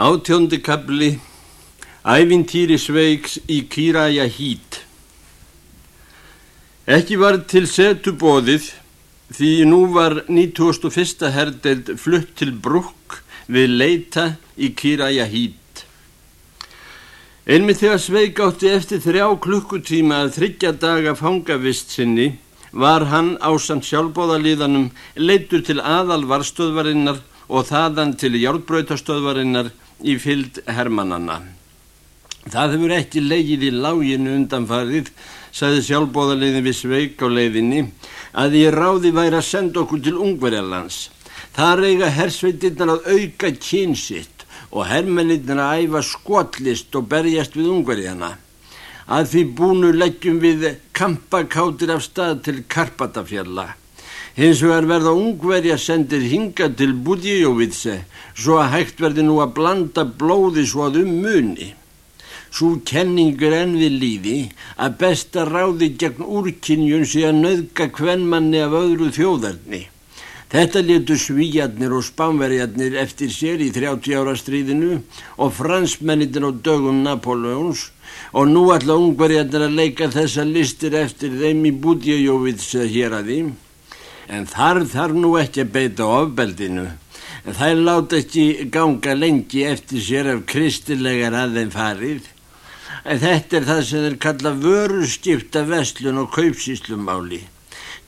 Átjóndi kabli Ævintýri sveiks í Kýraja hít Ekki var til setu bóðið því nú var 91. herdeld flutt til brúk við leita í Kýraja hít. Einmið þegar sveik átti eftir þrjá klukkutíma að þryggja daga fangavist sinni var hann á samt sjálfbóðalíðanum leitur til aðal varstöðvarinnar og þaðan til járbröytastöðvarinnar í fylld hermannanna. Það hefur ekki leigið í láginu undanfarið, saði sjálfbóðarleiðin við sveik á leiðinni, að ég ráði væri að senda okkur til Ungverjarlands. Það reyga hersveitirnar að auka kynsitt og hermennirnar að æfa skotlist og berjast við Ungverjana. Að því búnu leggjum við kampakátir af stað til Karpatafjalla. Hins vegar verða ungverja sendir hinga til Budíjóvitse svo að hægt verði nú að blanda blóði svo að um muni. Svo kenningur enn við líði að besta ráði gegn úrkynjun sé að nöðka kvennmanni af öðru þjóðarni. Þetta letu svíjarnir og spánverjarnir eftir sér í 30 ára stríðinu og fransmennitin á dögum Napoleons og nú ætla ungverjarnir að leika þessa listir eftir þeim í Budíjóvitse hér að því. En þar þarf nú ekki að beita ofbeldinu. En er láta ekki ganga lengi eftir sér af kristilegar að þeim farið. En þetta er það sem þeir kalla vöruskipta vestlun og kaupsíslumáli.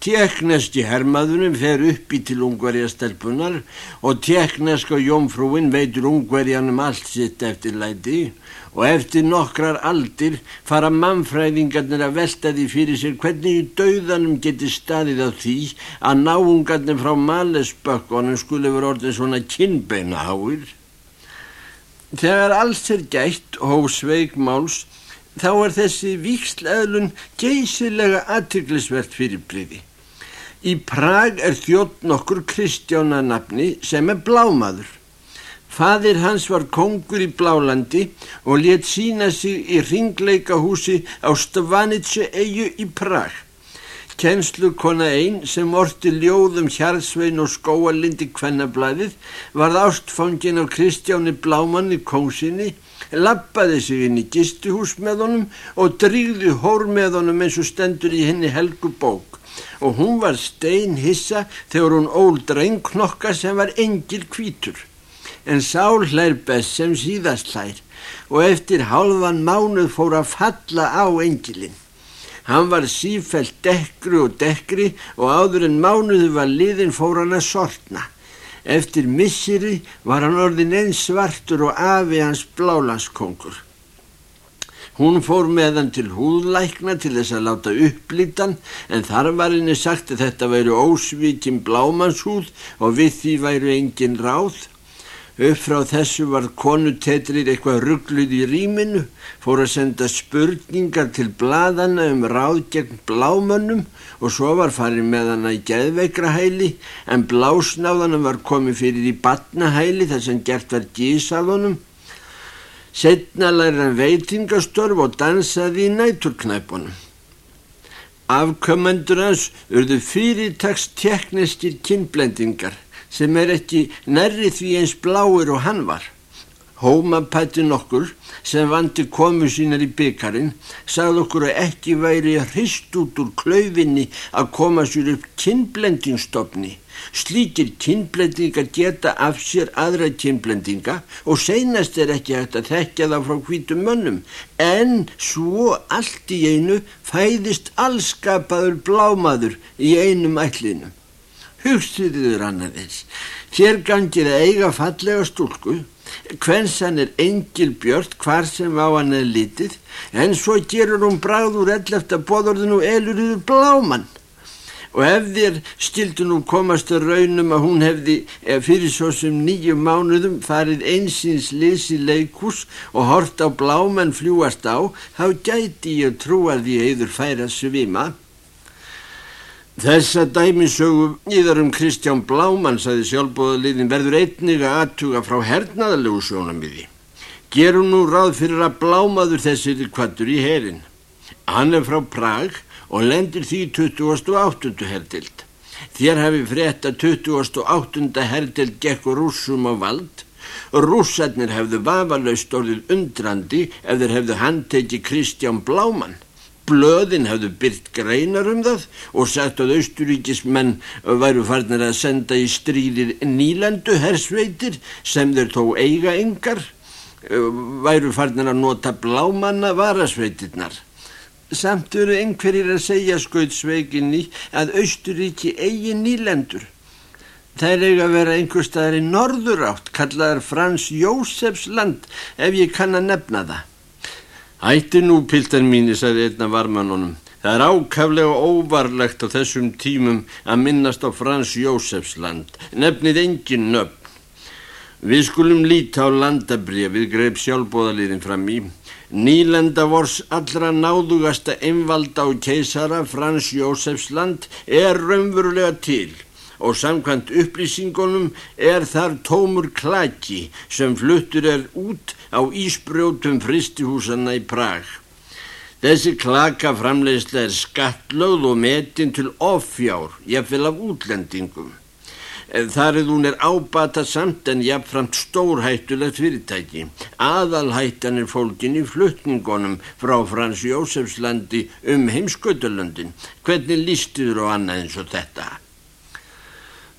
Tjekneski hermaðunum fer upp í til ungverja stelpunar og tjekneska jómfrúin veitur ungverjanum allt sitt eftir læti og eftir nokkrar aldir fara mannfræðingarnir að velta því fyrir sér hvernig í dauðanum geti staðið á því að náungarnir frá malesbökkunum skulle vera orðin svona kinnbeina háir. Þegar alls er gætt hóf sveigmáls þá er þessi víksleðlun geysilega aðtrygglisvert fyrirbliði. Í Prag er þjótt nokkur Kristjánanabni sem er blámaður. Fadir hans var kongur í Blálandi og let sína sig í ringleikahúsi á Stavanitse eigu í Prag. Kennslukona einn sem orti ljóðum Hjarsvein og Skóalindi kvennablaðið varð ástfangin á Kristjáni Blámanni kósinni, lappaði sig inn í gistuhús með honum og drýði hór með honum eins og stendur í henni helgu bók og hún var stein hissa þegar hún ól drengknokka sem var engil kvítur en sál hlær best sem síðast hlær og eftir hálfan mánuð fór að falla á engilin. Hann var sífælt dekkri og dekkri og áður en mánuðu var liðin fór hann að sortna. Eftir missiri var hann orðin eins svartur og afi hans blálanskongur. Hún fór með hann til húðlækna til þess að láta upplítan en þar var henni sagt að þetta væri ósvíkin blámanshúð og við því væri engin ráð Upp frá þessu var konutetrir eitthvað ruggluð í rýminu, fór að senda spurningar til bladana um ráð gegn blámönnum og svo var farið með hana í geðveikrahæli en blásnáðanum var komið fyrir í batnahæli þar sem gert var gísaðunum. Setna læra veitingastörf og dansaði í næturknæpunum. Afkömmendur hans urðu fyrirtags tekniskir kynblendingar sem er ekki nærri því eins bláir og hann var. Hómapætti nokkur sem vandi komu sínar í byggarinn sagði okkur að ekki væri hrist út úr klaufinni að koma sér upp kinnblendingstofni. Slíkir kinnblendingar geta af sér aðra kinnblendinga og seinast er ekki hægt að þekka það frá hvítum mönnum en svo allt í einu fæðist allskapaður blámaður í einum ætlinu. Hugstuðiður annaðins, hér gangir að eiga fallega stúlku, hvensan er engil björn hvar sem á hann er litið, en svo gerur hún bráður ellefta bóðorðinu eluriður bláman. Og ef þér skildu nú komast að raunum að hún hefði fyrir svo sem nýju mánuðum farið einsins lisi leikus og hort á bláman fljúast á, þá gæti ég trú að því heiður færa svima. Þessa dæmisögu íðar um Kristján Blámann, saði sjálfbóðaliðin, verður einnig að aðtuga frá hernaðalegu sjónamiði. Gerum nú ráð fyrir að Blámaður þessir kvattur í herin. Hann er frá Prag og lendir því 28. herdild. Þér hafi frétta 28. herdild gekk rúsum á vald Rússarnir hefðu vafalaust orðið undrandi ef þeir hefðu handteiki Kristján Blámann. Blöðin hefðu byrt greinar um það og sagt að austuríkismenn væru farnir að senda í stríðir nýlendu hersveitir sem þeir þó eiga yngar, væru farnir að nota blámanna varasveitirnar. Samt eru einhverjir að segja skautsveikinni að austuríki eigi nýlendur. Það er að vera einhver staðar í norður átt, kallaðar Frans Jósefs land ef ég kann að nefna það. Ætti nú, piltan mínu, sagði einna varmannunum. Það er ákaflega óvarlegt á þessum tímum að minnast á Frans Jósefsland. Nefnið engin nöfn. Við skulum líta á landabrið, greip sjálfbóðaliðin fram í. Nýlenda vors allra náðugasta einvalda á keisara Frans Jósefsland er raunverulega til og samkvæmt upplýsingunum er þar tómur klaki sem fluttur er út á ísbrjótum fristihúsanna í Prag. Þessi klaka framleiðsla er skattlögð og metin til offjár, jafnvel af útlendingum. Þar er hún er ábata samt en jafnframt stórhættulegt fyrirtæki. Aðalhættan er fólkin í flutningunum frá Frans Jósefslandi um heimsköldurlöndin. Hvernig lístuður og annað eins og þetta?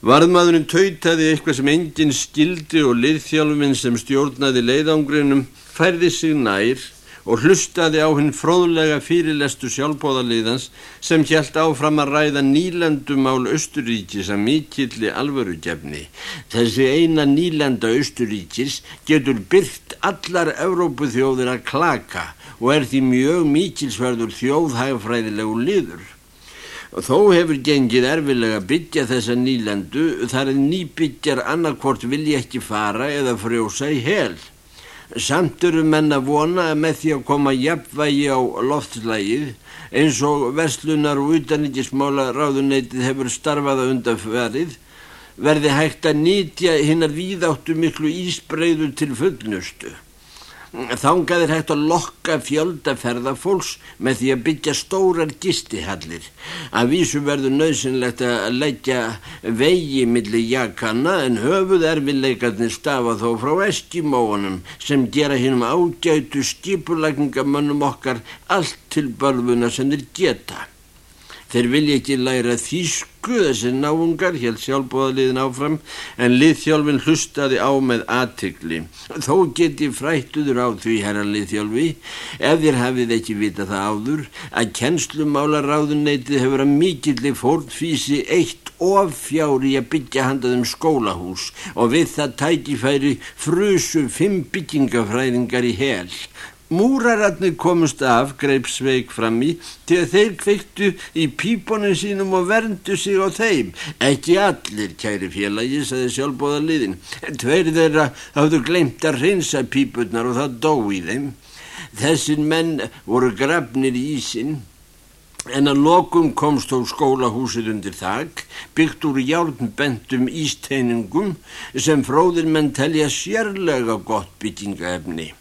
Varðmaðurinn tautaði eitthvað sem enginn skildi og liðþjálfinn sem stjórnaði leiðangrinum færði sig nær og hlustaði á hinn fróðlega fyrirlestu sjálfbóðaliðans sem hjælt áfram að ræða nýlandumál Östuríkis að mikilli alvörugefni. Þessi eina nýlanda Östuríkis getur byrkt allar Evrópuþjóðir að klaka og er því mjög mikilsverður þjóðhægfræðilegu liður. Þó hefur gengið erfilega byggja þessa nýlendu þar er nýbyggjar annarkvort vilja ekki fara eða frjósa í hel. Samt eru menna vona að með því að koma jafnvægi á loftslægið eins og verslunar og utanrikismála ráðuneytið hefur starfaða undanferið verði hægt að nýtja hinnar víðáttu miklu ísbreyður til fullnustu. Þángaðir hægt að lokka fjöldaferða fólks með því að byggja stórar gistihallir. Að vísu verður nöðsynlegt að leggja vegi millir jakana en höfuð erfileikarnir stafa þó frá eskimóunum sem gera hinnum ágætu skipulagningamönnum okkar allt til börfuna sem þeir geta. Þeir vilja ekki læra þýsku þessi náungar, hér sjálfbóðaliðin áfram, en liðþjálfin hlustaði á með aðtikli. Þó geti frættuður á því, herra liðþjálfi, ef þér hafið ekki vita það áður, að kennslumálaráðuneytið hefur að mikilli fórtfísi eitt of fjári að byggja handaðum skólahús og við það tækifæri frusu fimm byggingafræðingar í hel. Múrararnir komust af, greip Sveig fram í, til að þeir kveiktu í pípunum sínum og verndu sig á þeim. Ekki allir, kæri félagi, saði sjálfbóða liðin. Tveir þeirra hafðu glemt að reynsa pípunar og það dó í þeim. Þessir menn voru grafnir í ísinn. En að lokum komst þó skólahúsið undir þak, byggt úr járnbendum ísteiningum sem fróðir menn telja sérlega gott byggingaefni.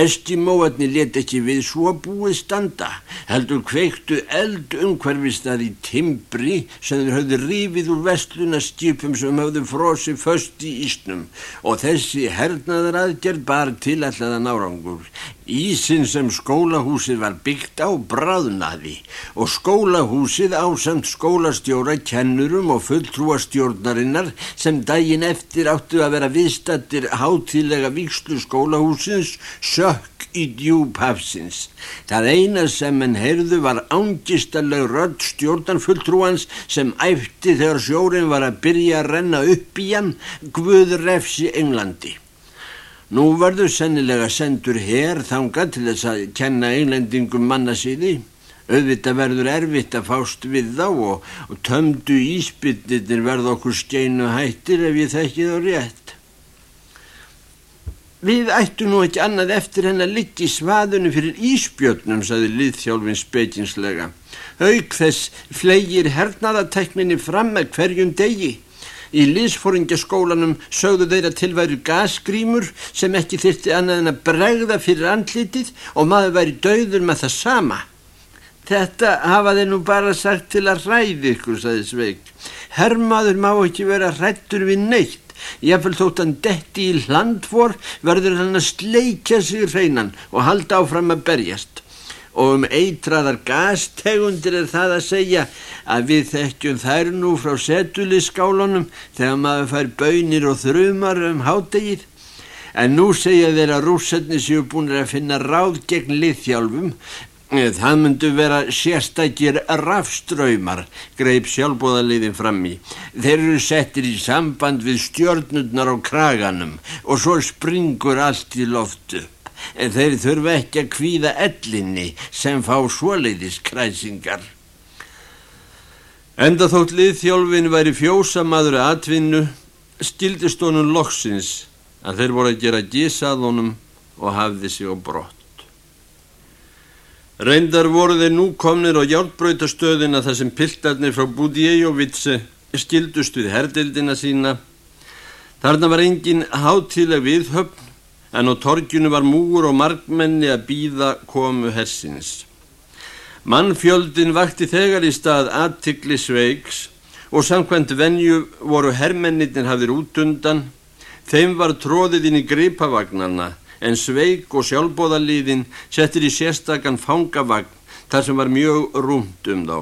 Eskimóarnir let ekki við svo búið standa, heldur kveiktu eld umhverfistað í timbri sem þeir höfðu rífið úr vestlunarskipum sem höfðu frosið föst í ísnum og þessi hernaðar aðgerð bar til allaðan árangur. Ísin sem skólahúsið var byggt á bráðnaði og skólahúsið ásamt skólastjóra, kennurum og fulltrúastjórnarinnar sem daginn eftir áttu að vera viðstattir hátíðlega vikslu skólahúsins sökk í djúb hafsins. Það eina sem henn heyrðu var ángistaleg rödd stjórnarfulltrúans sem æfti þegar sjórin var að byrja að renna upp í hann Guðrefsi Englandi. Nú verður sennilega sendur hér þanga til þess að kenna englendingum mannasýði. Auðvitað verður erfitt að fást við þá og, og tömdu íspytnir verð okkur steinu hættir ef ég þekki þá rétt. Við ættu nú ekki annað eftir henn að liggja í svaðunum fyrir íspjötnum, saði liðþjálfin spekinslega. Haug þess flegir hernaðatekninni fram með hverjum degi. Í liðsforingjaskólanum sögðu þeirra tilværu gasgrímur sem ekki þyrti annað en að bregða fyrir andlitið og maður væri dauður með það sama. Þetta hafa þeir nú bara sagt til að ræði ykkur, saði Sveig. Herrmaður má ekki vera hrættur við neitt Jáfnvel þótt hann detti í hlandvor verður hann að sleikja sig hreinan og halda áfram að berjast. Og um eitraðar gastegundir er það að segja að við þekkjum þær nú frá setuliskálunum þegar maður fær bönir og þrumar um hádegið. En nú segja þeir að rússarnir séu búin að finna ráð gegn liðþjálfum Það myndu vera sérstakir rafströymar, greip sjálfbóðaliðin fram í. Þeir eru settir í samband við stjórnurnar á kraganum og svo springur allt í loftu. En þeir þurfa ekki að kvíða ellinni sem fá svoleiðis kræsingar. Enda þótt liðþjálfin væri fjósamaður að atvinnu, stildist honum loksins að þeir voru að gera gísað honum og hafði sig á brott. Reyndar voru þeir nú komnir á hjálpbröytastöðina þar sem piltarnir frá Budjejovitse skildust við herdildina sína. Þarna var engin hátileg viðhöfn en á torgjunu var múur og markmenni að býða komu hersins. Mannfjöldin vakti þegar í stað aðtikli sveiks og samkvæmt venju voru herrmennitin hafðir út undan. Þeim var tróðið inn í gripavagnarna en sveik og sjálfbóðaliðin settir í sérstakann fangavagn þar sem var mjög rúmt um þá.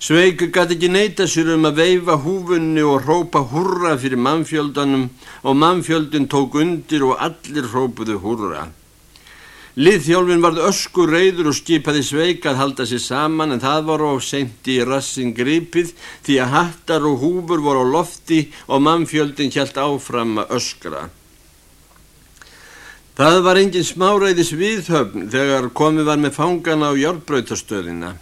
Sveik gæti ekki neyta sér um að veifa húfunni og rópa hurra fyrir mannfjöldanum og mannfjöldin tók undir og allir rópuðu hurra. Liðþjálfin varð öskur reyður og skipaði sveik að halda sér saman en það var á senti í rassin gripið því að hattar og húfur voru á lofti og mannfjöldin hjælt áfram að öskra. Það var engin smáræðis viðhöfn þegar komið var með fangana á járbröytastöðina.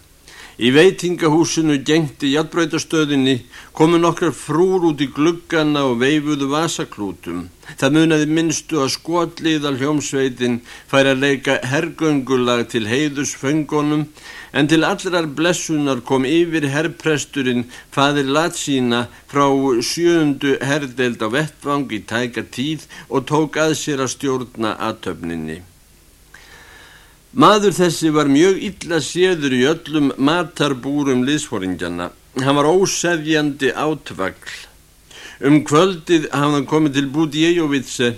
Í veitingahúsinu gengti járbröytastöðinni komu nokkrar frúr út í gluggana og veifuðu vasaklútum. Það munaði minnstu að skotliðal hljómsveitin fær að leika hergöngulag til heiðus föngunum en til allrar blessunar kom yfir herrpresturinn fadir Latsína frá sjöndu herrdeild á vettvang í tæka tíð og tók að sér að stjórna aðtöfninni. Maður þessi var mjög illa séður í öllum matarbúrum liðsforingjana. Hann var óseðjandi átvagl Um kvöldið hafði hann komið til Budjejovitse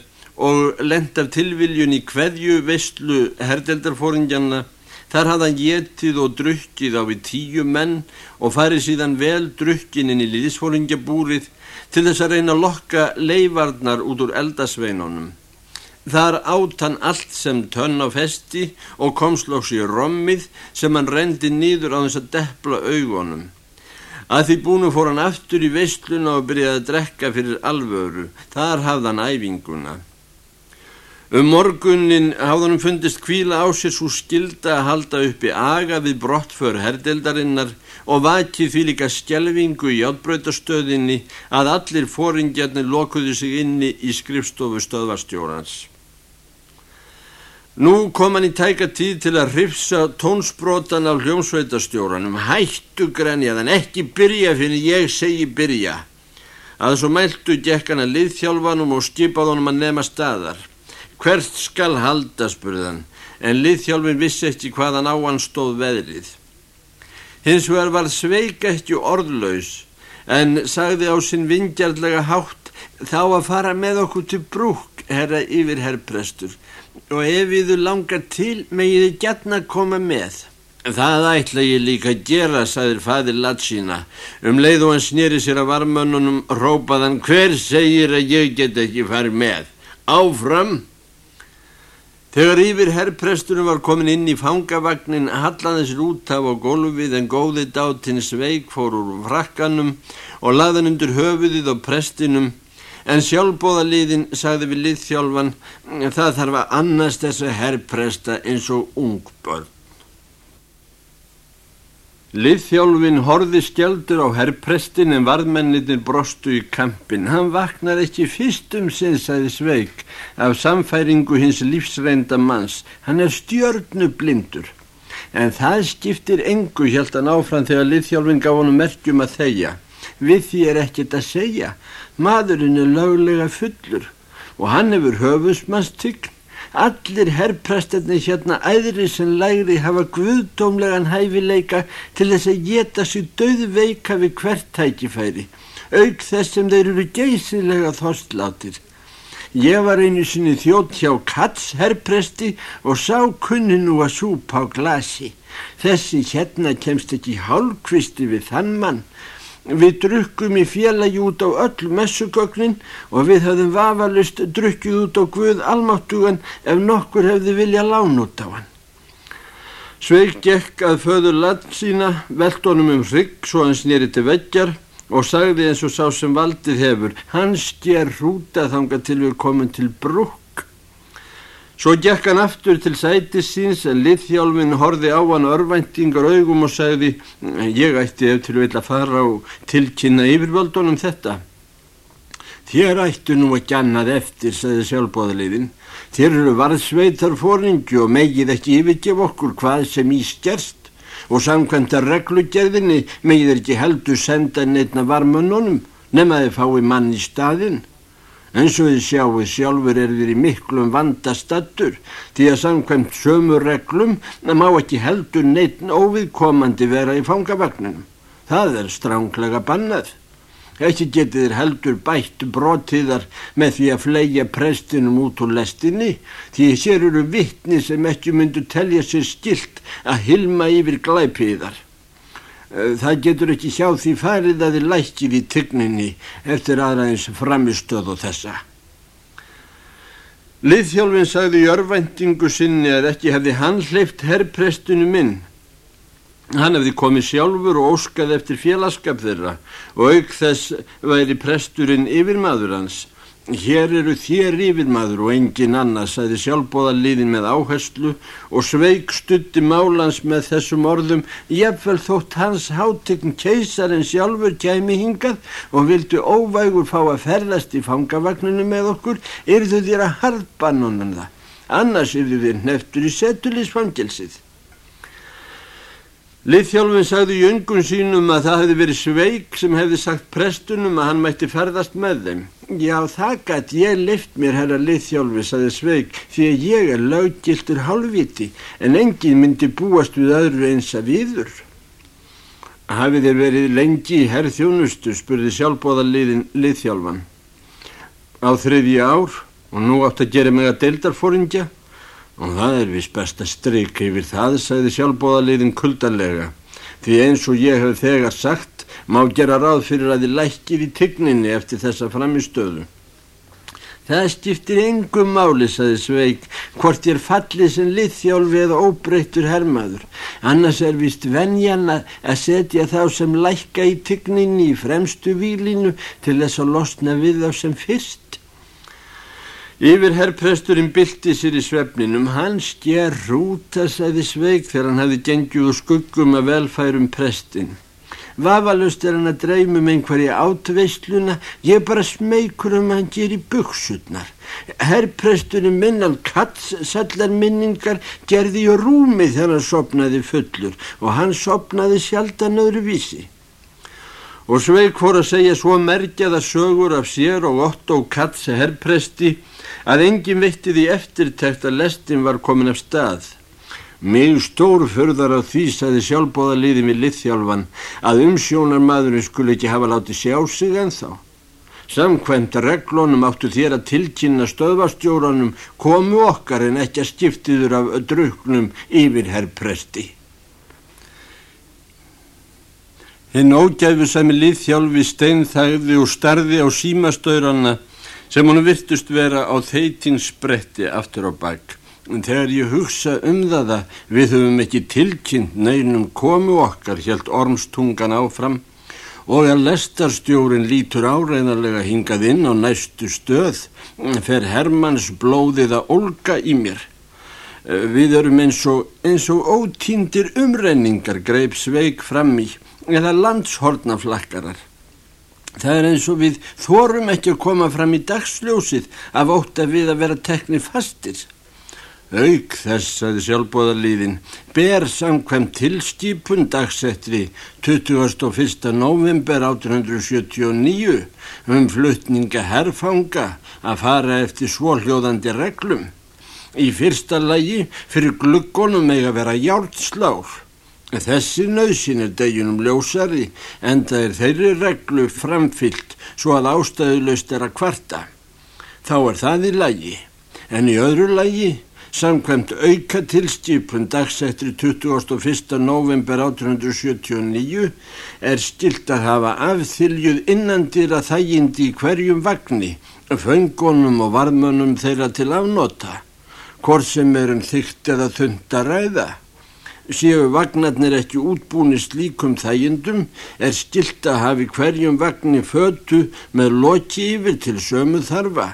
og lent af tilviljun í hverju vestlu herdeldarfóringjanna. Þar hafði hann getið og drukkið á við tíu menn og farið síðan vel drukkininn í liðsfóringjabúrið til þess að reyna að lokka leifarnar út úr eldasveinunum. Þar átt hann allt sem tönn á festi og komslóks í rommið sem hann rendi nýður á þess að deppla augunum. Að því búinu fór hann aftur í veistluna og byrjaði að drekka fyrir alvöru. Þar hafði hann æfinguna. Um morgunin hann fundist kvíla á sér svo skilda að halda uppi aga við brottför herdeldarinnar og vakið því líka skjelvingu í átbröytastöðinni að allir fóringjarnir lokuðu sig inni í skrifstofu stöðvarstjórans. Nú kom hann í tæka tíð til að hrifsa tónsbrotan af hljómsveitastjóranum, hættu grenjaðan, ekki byrja fyrir ég segi byrja. Að svo mæltu gekk hann að liðþjálfanum og skipað honum að nema staðar. Hvert skal halda, spurðan, en liðþjálfin vissi ekki hvaðan á hann stóð veðrið. Hins vegar var sveik ekki orðlaus, en sagði á sinn vingjarlega hátt þá að fara með okkur til brúk, herra yfir herrprestur og ef þið langar til megið þið gætna koma með. Það ætla ég líka að gera, sagðir fadir Latsína. Um leið og hann snýri sér að varmönnunum, rópaðan hver segir að ég get ekki farið með. Áfram! Þegar yfir herrprestunum var komin inn í fangavagnin, hallaði sér út af á gólfið en góði dátinn sveik fór úr frakkanum og laðan undir höfuðið á prestinum En sjálfbóðaliðin sagði við liðþjálfan það þarf að annast þessa herrpresta eins og ung börn. Liðþjálfin horði skjaldur á herrprestin en varðmennitin brostu í kampin. Hann vaknar ekki fyrstum sinn, sagði Sveig, af samfæringu hins lífsreinda manns. Hann er stjörnublindur. En það skiptir engu, hjælt hann áfram þegar liðþjálfin gaf honum merkjum að þeia. Við því er ekkert að segja. Maðurinn er löglega fullur og hann hefur höfusmannstygn. Allir herrprestarnir hérna æðri sem lægri hafa guðdómlegan hæfileika til þess að geta sér döðveika við hvert tækifæri. auk þess sem þeir eru geysilega þostlátir. Ég var einu sinni þjótt hjá Katz herrpresti og sá kunni nú að súpa á glasi. Þessi hérna kemst ekki hálfkvisti við þann mann. Við drukkum í félagi út á öll messugögnin og við höfðum vafalust drukkið út á Guð almáttugan ef nokkur hefði vilja lán út á hann. Sveig gekk að föður land sína, velt honum um hrygg svo hann snýri til veggjar og sagði eins og sá sem valdið hefur hann sker hrúta þanga til við komum til brúk svo gekk hann aftur til sætis síns en liðhjálfin horfi á hann örvæntingar augum og sagði ég ætti ef til vil að fara og tilkynna yfirvöldunum þetta. Þér ættu nú að gjannað eftir sagði sjálfbóðaliðin þér eru varðsveitar fóringi og megið ekki yfirgef okkur hvað sem í skerst. Og samkvæmt að reglugerðinni megið ekki heldur senda neittna varmönnunum nema þið fái mann í staðin. En svo þið sjáu sjálfur er þið í miklum vandastattur því að samkvæmt sömu reglum má ekki heldur neittn óviðkomandi vera í fangavagninum. Það er stránglega bannað. Ekki getið þér heldur bætt brotiðar með því að fleia prestinum út úr lestinni því sér eru vittni sem ekki myndu telja sér skilt að hilma yfir glæpiðar. Eh, það getur ekki sjá því farið að þið lækið í tygninni eftir aðraðins framistöð og þessa. Liðþjálfin sagði í örvæntingu sinni að ekki hefði hann hleyft herrprestinu minn Hann hefði komið sjálfur og óskað eftir félagskap þeirra og auk þess væri presturinn yfirmaður hans. Hér eru þér yfirmaður og engin annars, sæði sjálfbóðaliðin með áherslu og sveik stutti málans með þessum orðum, jafnvel þótt hans hátekn keisarinn sjálfur kæmi hingað og vildu óvægur fá að ferðast í fangavagninu með okkur, yrðu þér að harpa nonnan það, annars yrðu þér neftur í setulisfangelsið. Liðþjálfin sagði í öngun sínum að það hefði verið sveik sem hefði sagt prestunum að hann mætti ferðast með þeim. Já, það gætt ég lift mér, herra liðþjálfi, sagði sveik, því að ég er lauggiltur hálfviti en engin myndi búast við öðru eins að viður. Hafið þér verið lengi í herrþjónustu, spurði sjálfbóðaliðin liðþjálfan. Á þriðji ár og nú átt að gera mig að deildarfóringja. Og það er vist best að stryka yfir það, sagði sjálfbóðaliðin kuldarlega. Því eins og ég hef þegar sagt, má gera ráð fyrir að þið lækkir í tygninni eftir þessa framistöðu. Það skiptir engum máli, sagði Sveig, hvort ég er fallið sem liðþjálfi eða óbreyttur hermaður. Annars er vist venjan að setja þá sem lækka í tygninni í fremstu výlinu til þess að losna við þá sem fyrst. Yfir herrpresturinn bylti sér í svefninum, hann sker rúta, sagði Sveig þegar hann hefði gengið úr skuggum að velfærum prestin. Vafalust er hann að dreymum einhverja átveisluna, ég bara smeykur um að hann ger í buksutnar. Herrpresturinn minnan Katz, sallar minningar, gerði í rúmi þegar hann sopnaði fullur og hann sopnaði sjaldan öðru vísi. Og Sveig fór að segja svo merkjaða sögur af sér og Otto Katz herrpresti að engin veitti því eftirtækt að lestin var komin af stað. Mig stór förðar á því sæði sjálfbóða liði við liðþjálfan að umsjónar maðurinn skulle ekki hafa látið sjá sig en þá. Samkvæmt reglónum áttu þér að tilkynna stöðvastjóranum komu okkar en ekki að skiptiður af druknum yfir herrpresti. Hinn ógæfu sami liðþjálfi steinþægði og starði á símastöðranna sem hún virtust vera á þeitinsbretti aftur á bakk. En þegar ég hugsa um það að við höfum ekki tilkynnt neinum komu okkar helt ormstungan áfram og að lestarstjórin lítur áreiðarlega hingað inn á næstu stöð fer Hermanns blóðið að olga í mér. Við erum eins og, eins og ótíndir umrenningar greip sveik fram í eða landshornaflakkarar. Það er eins og við þórum ekki að koma fram í dagsljósið af ótt að við að vera tekni fastir. Auk þess að sjálfbóðarlíðin ber samkvæm tilskipun dagsettri 21. november 1879 um flutninga herfanga að fara eftir svóljóðandi reglum. Í fyrsta lagi fyrir gluggonum að vera hjálpslár Þessi nöðsin er deginum ljósari en það er þeirri reglu framfyllt svo að ástæðuleust er að kvarta. Þá er það í lagi, en í öðru lagi Samkvæmt auka tilstipun dagsettri 21. november 1879 er stilt að hafa afþyljuð innandýra þægindi í hverjum vagnni, föngunum og varmönum þeirra til afnota, hvort sem er um þygt eða þund að ræða. Séu vagnarnir ekki útbúni slíkum þægindum er stilt að hafi hverjum vagni fötu með loki yfir til sömu þarfa.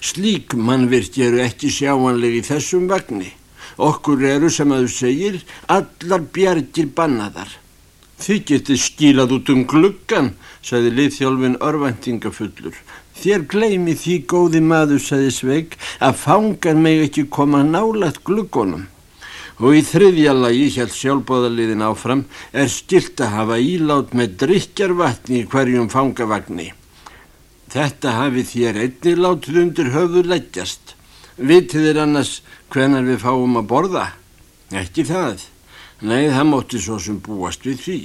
Slík mannvirti eru ekki sjáanleg í þessum vagni. Okkur eru, sem að þú segir, allar bjargir bannaðar. Þið getið skílað út um gluggan, sagði liðþjálfin örvæntingafullur. Þér gleimi því góði maður, sagði Sveig, að fangan meg ekki koma nálagt gluggonum. Og í þriðja lagi, hjælt sjálfbóðaliðin áfram, er stilt að hafa ílát með drikjarvatni í hverjum fangavagni. Þetta hafi þér einnig látið undir höfðu leggjast. Vitið er annars hvenar við fáum að borða? Ekki það. Nei, það mótti svo sem búast við því.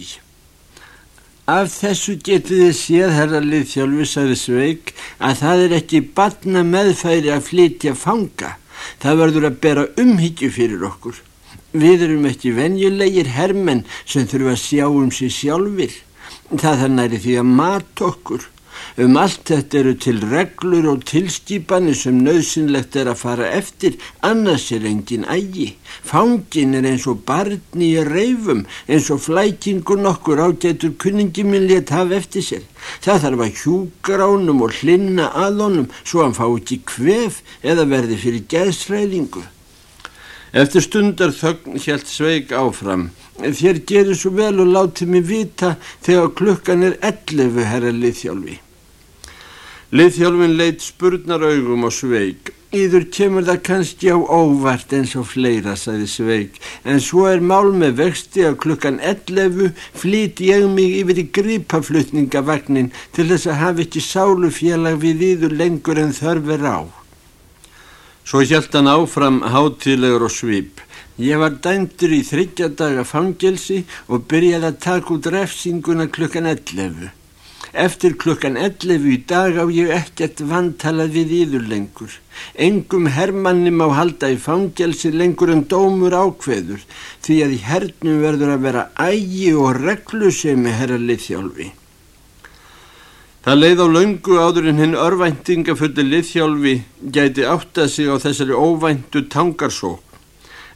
Af þessu getið þið séð, herra liðþjálfisari Sveig, að það er ekki batna meðfæri að flytja fanga. Það verður að bera umhyggju fyrir okkur. Við erum ekki venjulegir hermenn sem þurfa að sjá um sig sjálfur. Það er næri því að mat okkur. Um allt þetta eru til reglur og tilstýpanir sem nöðsynlegt er að fara eftir, annars er engin ægi. Fangin er eins og barni í reifum, eins og flækingun okkur ágætur kunningi minn létt hafa eftir sér. Það þarf að hjúka ránum og hlinna að honum svo hann fá ekki kvef eða verði fyrir geðsræðingu. Eftir stundar þögn helt Sveig áfram. Þér gerir svo vel og látið mig vita þegar klukkan er 11 herra liðþjálfi. Liðþjálfin leitt spurnar augum á Sveig. Íður kemur það kannski á óvart eins og fleira, sagði Sveig, en svo er mál með vexti að klukkan 11 flýt ég mig yfir í grípaflutningavagnin til þess að hafa ekki sálufélag við íður lengur en þörfur á. Svo hjælt hann áfram hátilegur og svip. Ég var dændur í þryggjadaga fangelsi og byrjaði að taka út refsinguna klukkan 11. Eftir klukkan 11 í dag á ég ekkert vantalað við íður lengur. Engum hermanni má halda í fangelsi lengur en dómur ákveður því að í hernum verður að vera ægi og reglusemi herralið þjálfi. Það leið á laungu áður en hinn örvæntingaföldi liðþjálfi gæti átta sig á þessari óvæntu tangarsók.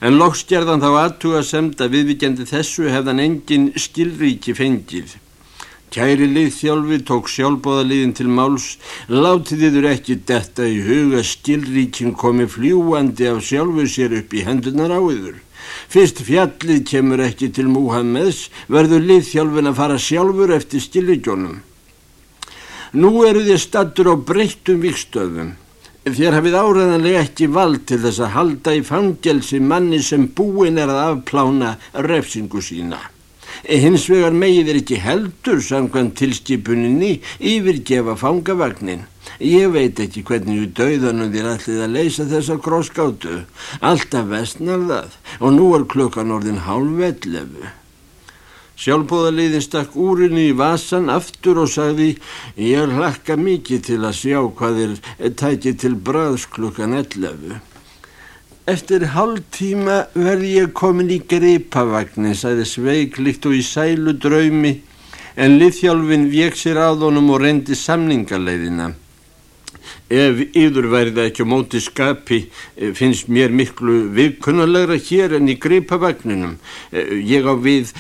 En loksgerðan þá aðtuga semta viðvíkjandi þessu hefðan engin skilríki fengið. Kæri liðþjálfi tók sjálfbóðaliðin til máls, látið yfir ekki detta í huga skilríkin komi fljúandi af sjálfu sér upp í hendunar á yfir. Fyrst fjallið kemur ekki til Múhammeds, verður liðþjálfin að fara sjálfur eftir skilríkjónum. Nú eru þið stattur á breyttum vikstöðum. Þér hafið áræðanlega ekki vald til þess að halda í fangelsi manni sem búin er að afplána refsingu sína. Hins vegar megið er ekki heldur samkvæmt tilskipuninni yfirgefa fangavagnin. Ég veit ekki hvernig við dauðanum þér ætlið að leysa þessa krosskátu. Alltaf vestnar það og nú er klukkan orðin hálf ellefu. Sjálfbóðaliðin stakk úrinni í vasan aftur og sagði ég hlakka mikið til að sjá hvað er tækið til braðs klukkan ellefu. Eftir hálf tíma verði ég komin í greipavagnin, sagði Sveig líkt og í sælu draumi, en liðhjálfin vek sér að honum og reyndi samningarleiðina. Ef yður værið ekki á móti skapi eh, finnst mér miklu viðkunnulegra hér en í greipavagninum. Eh, ég á við,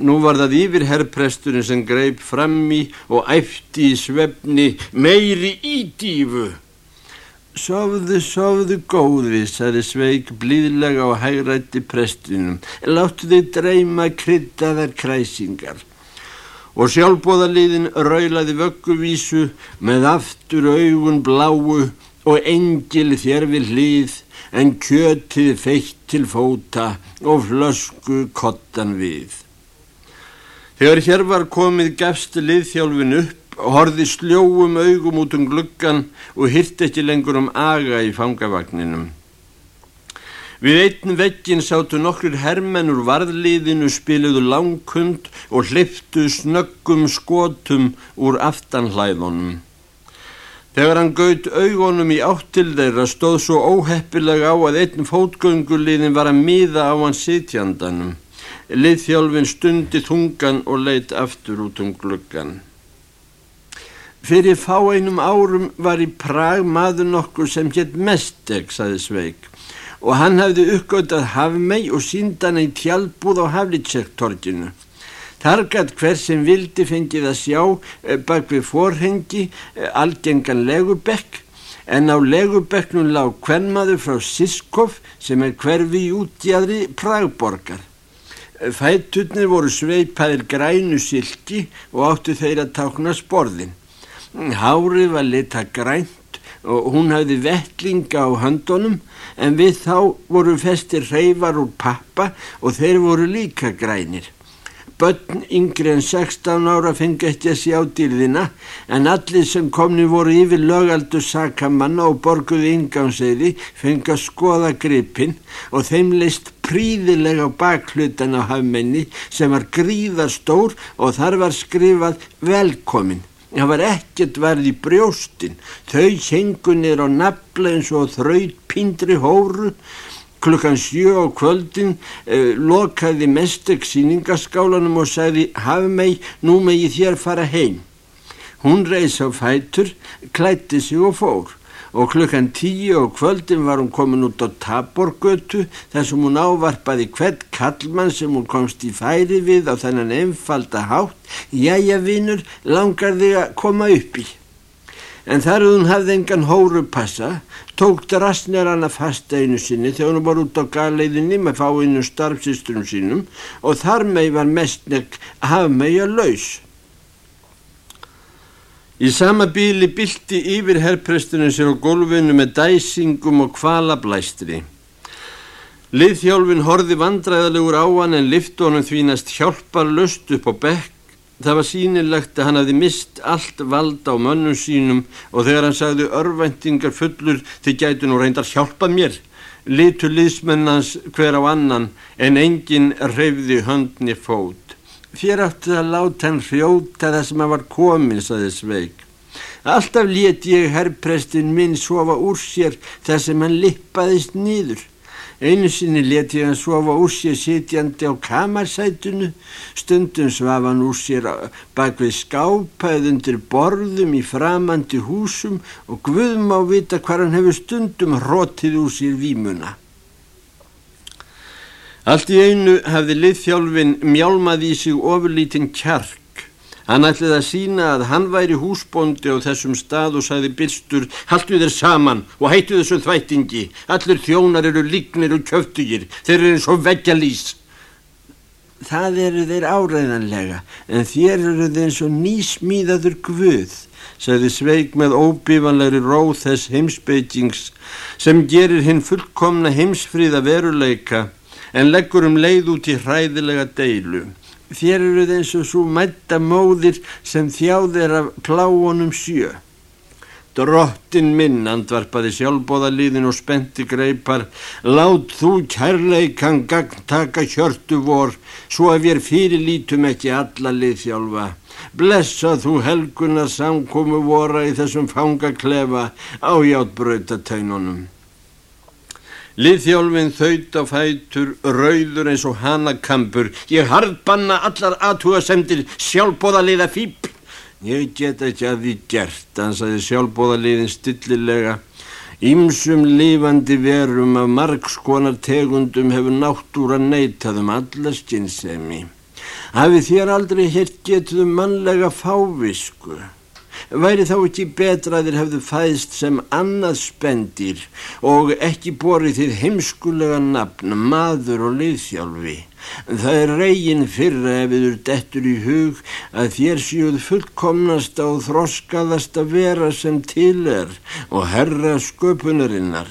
nú var það yfir herrpresturinn sem greip fram í og æfti í svefni meiri ídífu. Sofðu, sofðu góði, sagði Sveig blíðlega og hægrætti prestinum. Láttu þið dreyma kryddaðar kræsingar. Og sjálfbóðaliðin raulaði vögguvísu með aftur augun bláu og engil þér við hlýð en kjötið feitt til fóta og flösku kottan við. Þegar hér var komið gefst liðþjálfin upp horði sljóum augum út um gluggan og hýrt ekki lengur um aga í fangavagninum. Við einn veggin sátu nokkur hermenn úr varðliðinu spiluðu langkund og hliftu snöggum skotum úr aftanhlæðunum. Þegar hann gaut augunum í áttil þeirra stóð svo óheppilega á að einn fótgönguliðin var að miða á hann sitjandanum. Liðþjálfin stundi þungan og leitt aftur út um gluggan. Fyrir fá einum árum var í Prag maður nokkur sem hétt Mestek, saði Sveig, og hann hafði uppgötað hafmei og síndan í tjálbúð á Havlitsektorginu. Þar gætt hver sem vildi fengið að sjá eh, bak við forhengi eh, algengan legubekk, en á legubekknum lág hvernmaður frá Siskov sem er hverfi í útjæðri Pragborgar. Fætutnir voru sveipaðir grænu silki og áttu þeir að tákna sporðin. Hárið var lita grænt og hún hafði vettlinga á höndunum en við þá voru festir reyfar úr pappa og þeir voru líka grænir. Bönn yngri en 16 ára fengi ekki að sjá dýrðina en allir sem komni voru yfir lögaldu sakamanna og borguði ingámseyði fengi að skoða gripin og þeim leist príðilega bakhlutan á hafmenni sem var gríðastór og þar var skrifað velkomin. Það var ekkert varð í brjóstin, þau hengunir á nafla eins og þraut pindri hóru. Klukkan sjö á kvöldin eh, lokaði mestek síningaskálanum og sagði hafi mig, nú megi þér fara heim. Hún reys á fætur, klætti sig og fór og klukkan tíu og kvöldin var hún komin út á Taborgötu þar sem hún ávarpaði hvert kallmann sem hún komst í færi við á þennan einfalda hátt Jæja vinnur, langar þig að koma upp í. En þar hún hafði engan hóru passa, tók drastnir hana fast einu sinni þegar hún var út á galeiðinni með fáinu starfsýsturum sínum og þar með var mestnek að hafa með að laus. Í sama bíli bylti yfir herrprestunum sér á gólfinu með dæsingum og kvalablæstri. Liðþjálfin horfi vandræðalegur á hann en liftónum þvínast hjálpar löst upp á bekk. Það var sínilegt að hann hafði mist allt vald á mönnum sínum og þegar hann sagði örvæntingar fullur þið gætu nú reyndar hjálpað mér. Litu liðsmennans hver á annan en enginn reyfði höndni fót. Þér áttu að láta hann hrjóta það sem hann var komin, saði Sveig. Alltaf let ég herrprestin minn sofa úr sér það sem hann lippaðist nýður. Einu sinni let ég hann sofa úr sér sitjandi á kamarsætunu, stundum svaf hann úr sér bak við skápað undir borðum í framandi húsum og Guðum á vita hvað hann hefur stundum hrótið úr sér výmuna. Allt í einu hafði liðþjálfin mjálmað í sig ofurlítinn kjark. Hann ætlið að sína að hann væri húsbóndi á þessum stað og sagði byrstur Haltu þér saman og hættu þessum þvættingi. Allir þjónar eru líknir og kjöftugir. Þeir eru svo veggjalís. Það eru þeir áræðanlega en þér eru þeir eins og nýsmíðaður gvuð sagði Sveig með óbífanlegri róð þess heimsbeitings sem gerir hinn fullkomna heimsfríða veruleika en leggur um leið út í hræðilega deilu. Þér eru þeir eins og svo mætta móðir sem þjáðir af pláunum sjö. Drottin minn, andvarpaði sjálfbóðalíðin og spenti greipar, lát þú kærleikan gagntaka hjörtu vor, svo að við fyrirlítum ekki alla liðþjálfa. Blessa þú helgunar samkomu vora í þessum fangaklefa á játbröytatænunum. Liðþjálfin þaut á fætur, rauður eins og hanakampur. Ég harðbanna allar aðtúa semtir sjálfbóðaliða fíp. Ég get ekki að því gert, ansaði sjálfbóðaliðin stillilega. Ímsum lífandi verum af margskonar tegundum hefur náttúra neytaðum alla skinnsemi. Hafi þér aldrei hitt getuðum mannlega fávisku? Væri þá ekki betra að þeir hefðu fæðst sem annað spendir og ekki borið þið heimskulega nafn, maður og liðþjálfi. Það er reygin fyrra ef þið eru dettur í hug að þér séuð fullkomnast á þroskaðasta vera sem til er og herra sköpunarinnar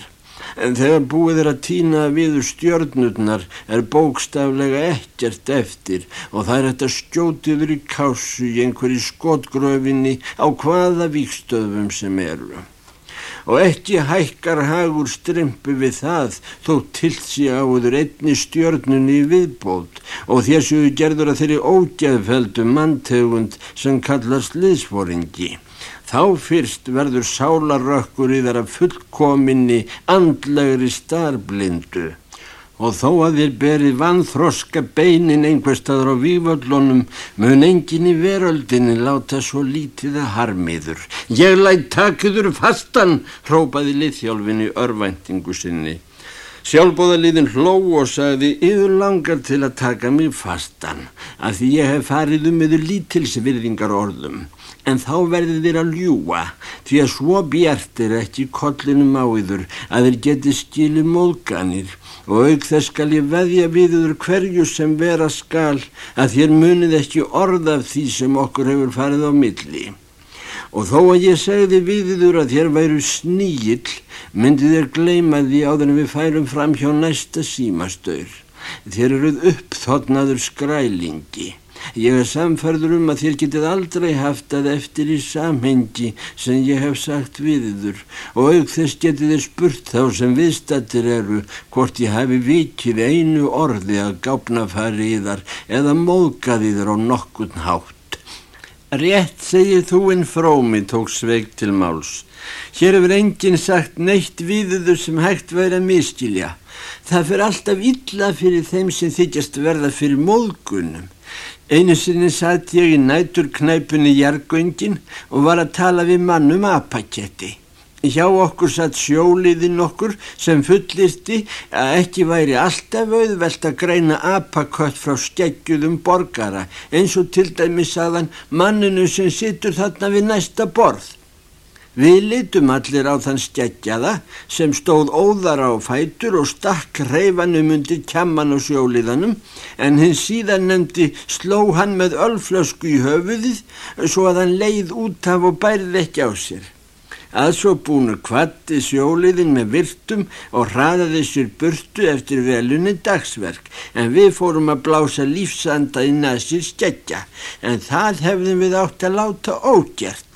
en þegar búið er að týna viður stjörnurnar er bókstaflega ekkert eftir og það er þetta skjótiður í kásu í einhverju skotgröfinni á hvaða vikstöðum sem eru. og ekki hækkar hagur strimpi við það þó tilt sé áður einni stjörnunni viðbót og þessu gerður að þeirri ógeðfeldu manntegund sem kallast liðsforingi. Þá fyrst verður sálarökkur í þeirra fullkominni andlegri starblindu og þó að þér berið vanþroska beinin einhverstaður á vývöldlunum mun engin í veröldinni láta svo lítið að harmiður. Ég lætt takiður fastan, hrópaði liðhjálfinni örvæntingu sinni. Sjálfbóðaliðin hló og sagði yfir langar til að taka mig fastan að því ég hef farið um yfir lítilsvirðingar orðum en þá verður þér að ljúa því að svo bjart er ekki kollinum á yður að þeir geti skilið móðganir og auk þess skal ég veðja við yfir hverju sem vera skal að þér munið ekki orð af því sem okkur hefur farið á milli. Og þó að ég segði við yfir að þér væru sníill, myndi þér gleima því áður en við færum fram hjá næsta símastaur. Þér eruð uppþotnaður skrælingi. Ég er samferður um að þér getið aldrei haft að eftir í samhengi sem ég hef sagt við yður og auk þess getið þér spurt þá sem viðstattir eru hvort ég hafi vikið einu orði að gápna fari í þar eða móðgaði þér á nokkun hátt. Rétt segir þú en frómi tók sveig til máls. Hér hefur enginn sagt neitt við yður sem hægt væri að miskilja. Það fyrir alltaf illa fyrir þeim sem þykjast verða fyrir móðgunum. Einu sinni satt ég í næturknæpunni Jærgöngin og var að tala við mann um apaketti. Hjá okkur satt sjóliðin okkur sem fullisti að ekki væri alltaf auðvelt að greina apakött frá skeggjuðum borgara eins og til dæmis aðan manninu sem situr þarna við næsta borð. Við litum allir á þann skeggjaða sem stóð óðara á fætur og stakk reyfanum undir kjamman og sjóliðanum en hins síðan nefndi sló hann með ölflösku í höfuðið svo að hann leið út af og bærið ekki á sér. Að svo búinu kvatti sjóliðin með virtum og hraðaði sér burtu eftir velunni dagsverk en við fórum að blása lífsanda í næsir skeggja en það hefðum við átt að láta ógjert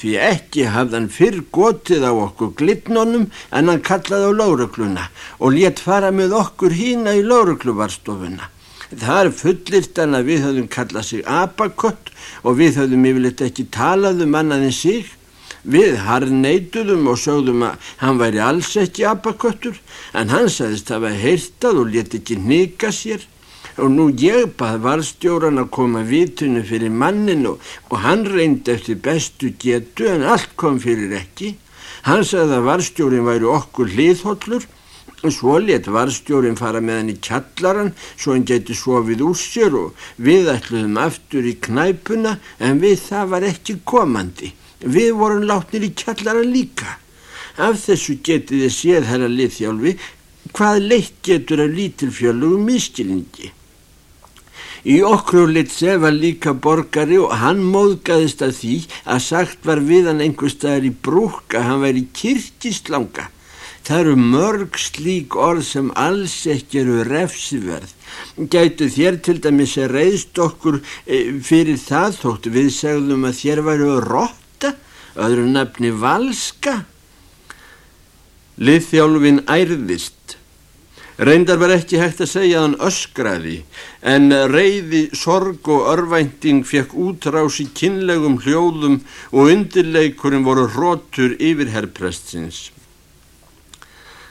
því ekki hafðan fyrr gotið á okkur glitnónum en hann kallaði á lárugluna og létt fara með okkur hína í lárugluvarstofuna. Þar fullirt hann að við höfðum kallað sig apakott og við höfðum yfirleitt ekki talað um annaðin sig. Við harneituðum og sögðum að hann væri alls ekki apakottur en hann sagðist að hafa heyrtað og létt ekki nýka sér og nú ég bað varstjóran að koma vitunu fyrir mannin og, hann reyndi eftir bestu getu en allt kom fyrir ekki. Hann sagði að varstjórin væri okkur hliðhollur og svo let varstjórin fara með hann í kjallaran svo hann geti sofið úr sér og við ætluðum aftur í knæpuna en við það var ekki komandi. Við vorum látnir í kjallaran líka. Af þessu getið þið séð herra liðþjálfi hvað leitt getur af lítilfjörlugum miskilingi. Í Okrólitse var líka borgari og hann móðgæðist að því að sagt var við hann einhver staðar í brúk að hann væri kirkislanga. Það eru mörg slík orð sem alls ekki eru refsiverð. Gætu þér til dæmis að reyðst okkur e, fyrir það þótt við segðum að þér væru rotta, öðru nafni valska. Liðþjálfin ærðist. Reyndar var ekki hægt að segja að hann öskraði en reyði, sorg og örvænting fekk útrás í kynlegum hljóðum og undirleikurinn voru rótur yfir herrprestsins.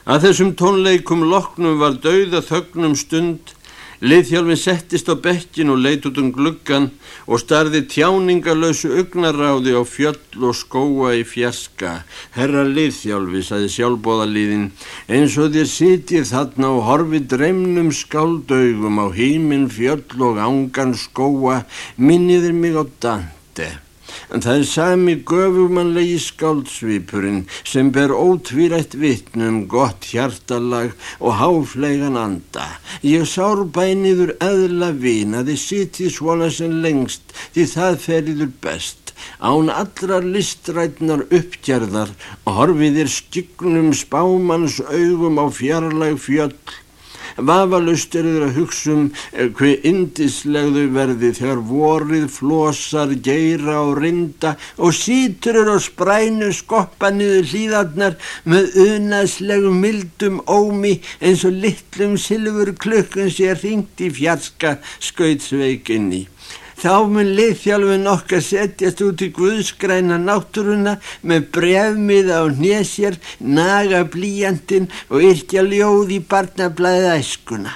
Að þessum tónleikum loknum var dauða þögnum stund Liðhjálfin settist á bekkin og leit út um gluggan og starði tjáningalösu ugnaráði á fjöll og skóa í fjaska. Herra Liðhjálfi, saði sjálfbóðaliðin, eins og þér sitið þarna og horfið dreimnum skáldaugum á hýmin fjöll og ángan skóa, minniðir mig á Dante en það er sami göfumannlegi skáldsvipurinn sem ber ótvírætt vittnum gott hjartalag og háflegan anda. Ég sár bæniður eðla vin að þið sitið svona sem lengst því það feriður best án allrar listrætnar uppgerðar og horfiðir stygnum spámanns augum á fjarlag fjöll Vafalust eru þeir að hugsa um eh, hver indislegðu verði þegar vorið flosar, geira og rinda og sítur eru á sprænu skoppa niður hlýðarnar með unaðslegu mildum ómi eins og litlum silfur klukkun sér ringt í fjarska skautsveikinni. Þá mun liðþjálfun okkar setjast út í guðskræna náttúruna með brefmiða á hnésjör, naga blíjandin og yrkja ljóð í barnablaðið æskuna.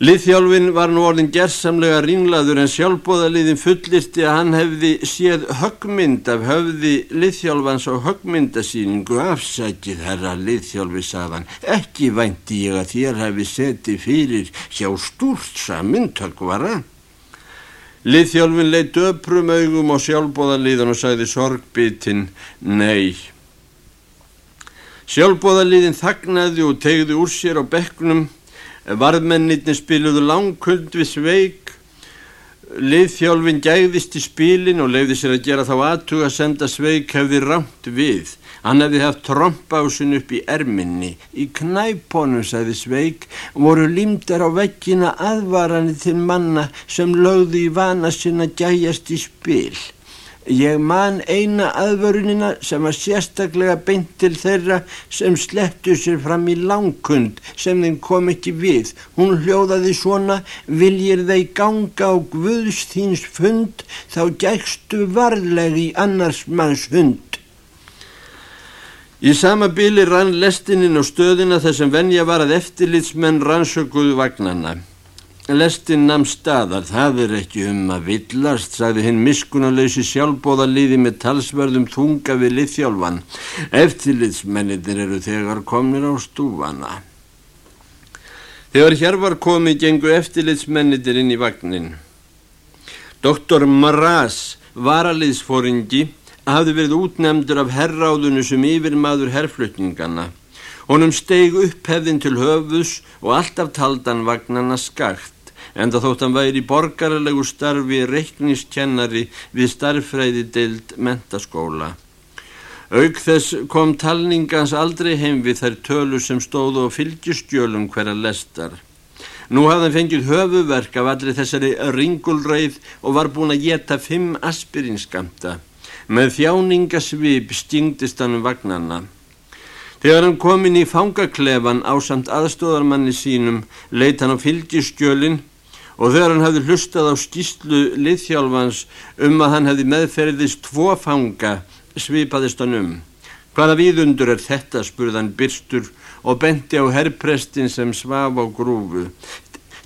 Liðþjálfin var nú orðin gerðsamlega ringlaður en sjálfbóðaliðin fullirti að hann hefði séð höggmynd af höfði liðþjálfans á höggmyndasýningu afsækið herra liðþjálfi sagðan. Ekki vænti ég að þér hefði setið fyrir hjá stúrtsa myndhöggvara. Liðþjálfin leitt öprum augum á sjálfbóðaliðan og sagði sorgbitinn nei. Sjálfbóðaliðin þagnaði og tegði úr sér á bekknum Varðmennitin spiluðu langkund við sveik, liðþjálfin gæðist í spilin og leiði sér að gera þá aðtuga að senda sveik hefði rámt við. Hann hefði haft trombásun upp í erminni. Í knæponu, sagði sveik, voru límdar á vekkina aðvarani til manna sem lögðu í vana sinna gæjast í spil. Ég man eina aðvörunina sem var sérstaklega beint til þeirra sem slettu sér fram í langkund sem þeim kom ekki við. Hún hljóðaði svona, viljir þeir ganga á Guðs þíns fund þá gækstu varlegi annars manns hund. Í sama byli rann lestininn á stöðina þar sem venja var að eftirlitsmenn rannsökuðu vagnanna. Lestin namn staðar, það er ekki um að villast, sagði hinn miskunarleysi sjálfbóðaliði með talsverðum þunga við liðþjálfan. Eftirliðsmennir eru þegar komnir á stúfana. Þegar hér var komið gengu eftirliðsmennir inn í vagnin. Doktor Maras, varaliðsforingi, hafði verið útnemdur af herráðunu sem yfirmaður herrflutningana. Honum steig upp hefðin til höfðus og alltaf taldan vagnana skakt en það þótt hann væri borgarlegu starfi reikningskennari við starffræði deild mentaskóla. Aug þess kom talningans aldrei heim við þær tölur sem stóðu á fylgjustjölum hverja lestar. Nú hafði hann fengið höfuverk af allir þessari ringulreið og var búin að geta fimm aspirinskamta. Með þjáningasvip stingdist hann um vagnanna. Þegar hann kom inn í fangaklefan á samt aðstóðarmanni sínum leitt hann á fylgjustjölinn og þegar hann hefði hlustað á skýslu liðþjálfans um að hann hefði meðferðist tvo fanga svipaðist hann um. Hvaða viðundur er þetta, spurðan byrstur og benti á herrprestin sem svaf á grúfu.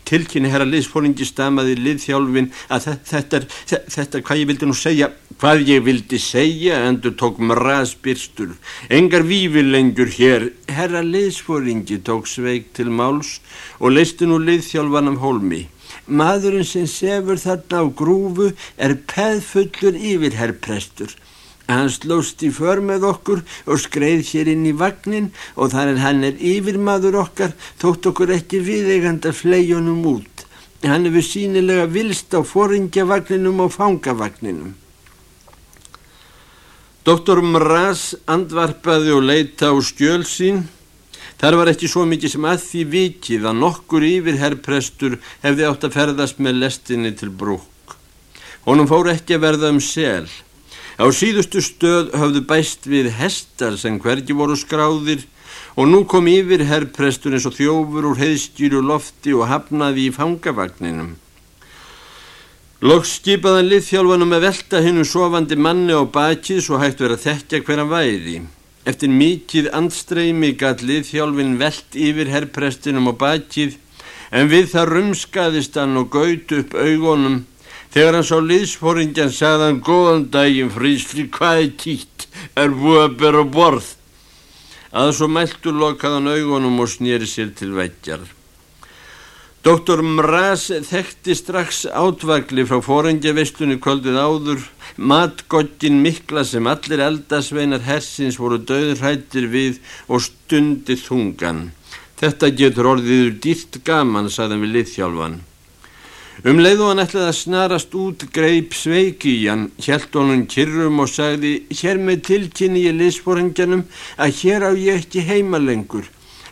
Tilkynni herra liðsfóringi stamaði liðþjálfin að þetta er, þetta er hvað ég vildi nú segja, hvað ég vildi segja, endur tók mraz byrstur. Engar vífi lengur hér. Herra liðsfóringi tók sveik til máls og leisti nú liðþjálfanam hólmi. Maðurinn sem sefur þarna á grúfu er peðfullur yfir herrprestur. Hann slóst í för með okkur og skreið hér inn í vagnin og þar er hann er yfir maður okkar þótt okkur ekki viðeganda fleiunum út. Hann hefur sínilega vilst á foringjavagninum og fangavagninum. Doktor Mraz andvarpaði og leita á skjöl sín Þar var ekki svo mikið sem að því vikið að nokkur yfir herrprestur hefði átt að ferðast með lestinni til brúk. Honum fór ekki að verða um sel. Á síðustu stöð höfðu bæst við hestar sem hvergi voru skráðir og nú kom yfir herrprestur eins og þjófur úr heiðstýru lofti og hafnaði í fangavagninum. Loks skipaðan liðþjálfanum að velta hennu sofandi manni á bakið svo hægt verið að þekka hver hann væri. Eftir mikið andstreymi gallið þjálfin veld yfir herrprestinum og bakið en við það rumskaðist hann og gaut upp augunum. Þegar hann sá liðsfóringjan sagði hann góðan daginn frísli hvað er títt, er að bera borð. Að svo mæltu lokaðan augunum og snýri sér til veggjar. Doktor Mraz þekkti strax átvagli frá forengjavistunni kvöldið áður, matgottin mikla sem allir eldasveinar hersins voru döðrættir við og stundi þungan. Þetta getur orðiður dýrt gaman, saðan við liðþjálfan. Um leið og hann ætlaði að snarast út greip sveiki í hann, hjælt honum kyrrum og sagði, hér með tilkynni ég liðsforengjanum að hér á ég ekki heima lengur.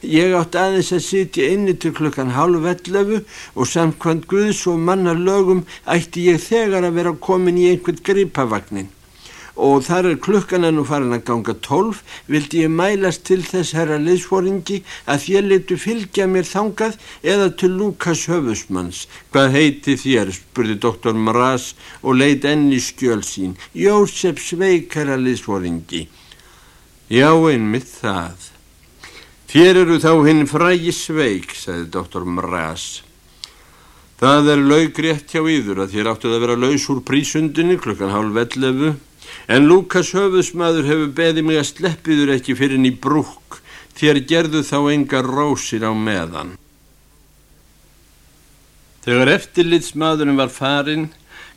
Ég átt aðeins að sitja inni til klukkan hálf ellöfu og samkvæmt Guðs og mannar lögum ætti ég þegar að vera komin í einhvern gripavagnin og þar er klukkan að nú farin að ganga tólf, vildi ég mælast til þess herra liðsforingi að þér letu fylgja mér þangað eða til Lukas höfusmanns. Hvað heiti þér, spurði doktor Mraz og leit enni skjöl sín. Jósef Sveik, herra liðsforingi. Já, einmitt það. Þér eru þá hinn frægi Sveik, sagði doktor Mraz. Það er laugrétt hjá yður að þér áttuð að vera laus úr prísundinni klukkan hálf ellefu En Lukas höfusmaður hefur beðið mig að sleppiður ekki fyrir henni brúk þér gerðu þá enga rósir á meðan. Þegar eftirlitsmaðurinn var farin,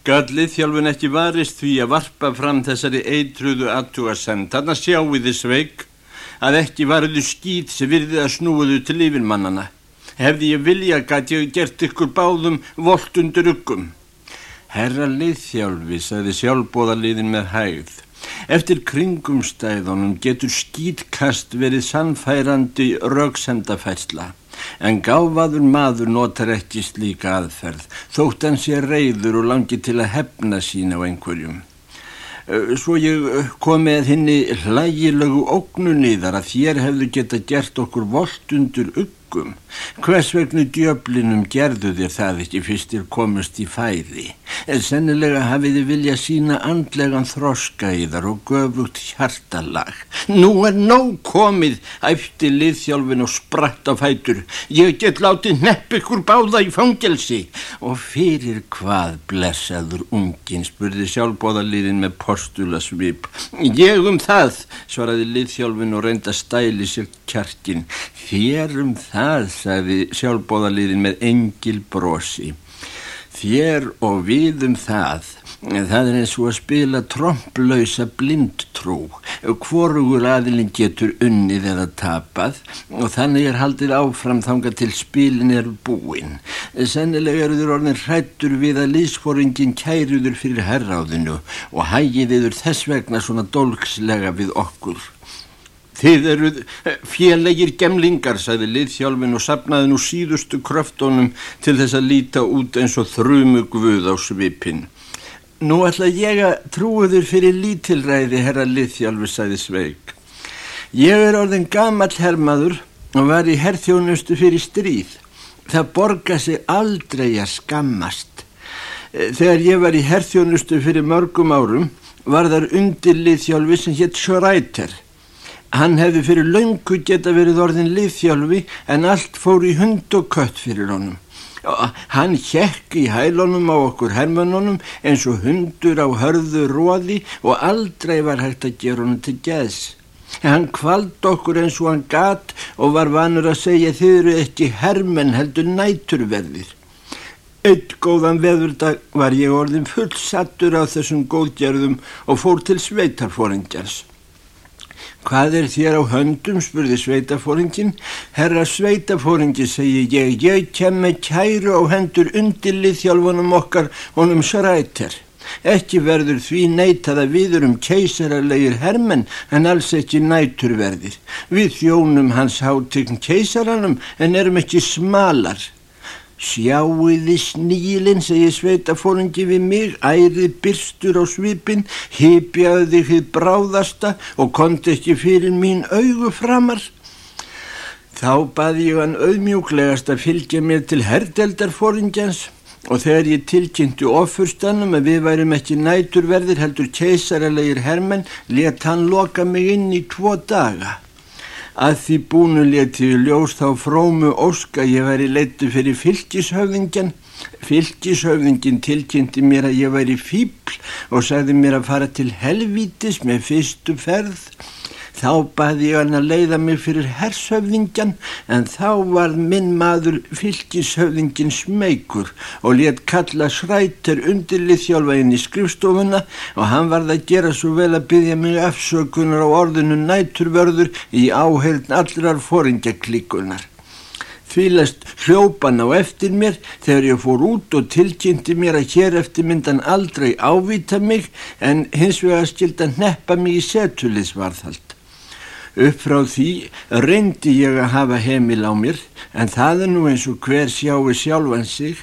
gallið þjálfun ekki varist því að varpa fram þessari eitruðu aðtugasend. Þannig sjáu þið sveik að ekki varðu skýt sem virði að snúuðu til yfirmannana. Hefði ég vilja gæti ég gert ykkur báðum volt undir ykkum. Herra liðþjálfi, sagði sjálfbóðaliðin með hægð. Eftir kringumstæðunum getur skýtkast verið sannfærandi rauksendafæsla. En gáfaður maður notar ekki slíka aðferð, þótt hann sé reyður og langi til að hefna sín á einhverjum. Svo ég kom með henni hlægilegu ógnunni þar að þér hefðu geta gert okkur volt undir uggum. Hvers vegna djöflinum gerðu þér það ekki fyrstir komust í fæði? En sennilega hafið þið vilja sína andlegan þroska í þar og göfugt hjartalag. Nú er nóg komið, æfti liðþjálfin og spratt á fætur. Ég get látið nepp ykkur báða í fangelsi. Og fyrir hvað blessaður ungin, spurði sjálfbóðaliðin með postulasvip. Ég um það, svaraði liðþjálfin og reynda stæli sér kjarkin. Þér um það, sagði sjálfbóðaliðin með engil brosi. Þér og við um það, það er eins og að spila tromblausa blindtrú. Hvorugur aðilinn getur unnið eða tapað og þannig er haldið áfram þanga til spilin er búinn. Sennilega eru þur orðin hrættur við að lísforingin kæruður fyrir herráðinu og hægiðiður þess vegna svona dolgslega við okkur. Þið eruð eh, félegir gemlingar, sagði liðhjálfin og sapnaði nú síðustu kröftónum til þess að líta út eins og þrumu guð á svipin. Nú ætla ég að trúiður fyrir lítilræði, herra liðhjálfi, sagði Sveig. Ég er orðin gammal hermaður og var í herþjónustu fyrir stríð. Það borga sig aldrei að skammast. Eh, þegar ég var í herþjónustu fyrir mörgum árum var þar undir liðhjálfi sem hétt Schreiter Hann hefði fyrir laungu geta verið orðin liðþjálfi en allt fór í hund og kött fyrir honum. Hann hjekk í hælunum á okkur hermönunum eins og hundur á hörðu róði og aldrei var hægt að gera honum til geðs. Hann kvald okkur eins og hann gat og var vanur að segja þið eru ekki hermenn heldur næturverðir. Eitt góðan veðurdag var ég orðin fullsattur á þessum góðgerðum og fór til sveitarfóringjars. Hvað er þér á höndum, spurði sveitafóringin. Herra sveitafóringi, segi ég, ég kem með kæru á hendur undilið þjálfunum okkar honum srættir. Ekki verður því neytaða viður um keisaralegir hermenn en alls ekki næturverðir. Við þjónum hans hátign keisaranum en erum ekki smalar. Sjáuði snílinn, segi sveitafóringi við mig, ærið byrstur á svipin, hipjaði þig þið bráðasta og konti ekki fyrir mín augu framar. Þá baði ég hann auðmjúklegast að fylgja mér til herdeldarfóringjans og þegar ég tilkynntu ofurstanum að við værum ekki næturverðir heldur keisaralegir hermenn, let hann loka mig inn í tvo daga. Að því búinu letiðu ljós þá frómu óska ég væri leittu fyrir fylgishöfðingjan. Fylgishöfðingin tilkynnti mér að ég væri fíbl og sagði mér að fara til helvítis með fyrstu ferð. Þá baði ég hann að leiða mig fyrir hershöfðingjan en þá var minn maður fylgishöfðingin smeykur og let kalla srættir undirlið þjálfaðinn í skrifstofuna og hann varð að gera svo vel að byggja mig afsökunar á orðinu næturvörður í áheiln allrar foringjaklíkunar. Fýlast hljópan á eftir mér þegar ég fór út og tilkynnti mér að hér eftir myndan aldrei ávita mig en hins vegar skildi að neppa mig í setulisvarðhald. Upp frá því reyndi ég að hafa heimil á mér en það er nú eins og hver sjáu sjálfan sig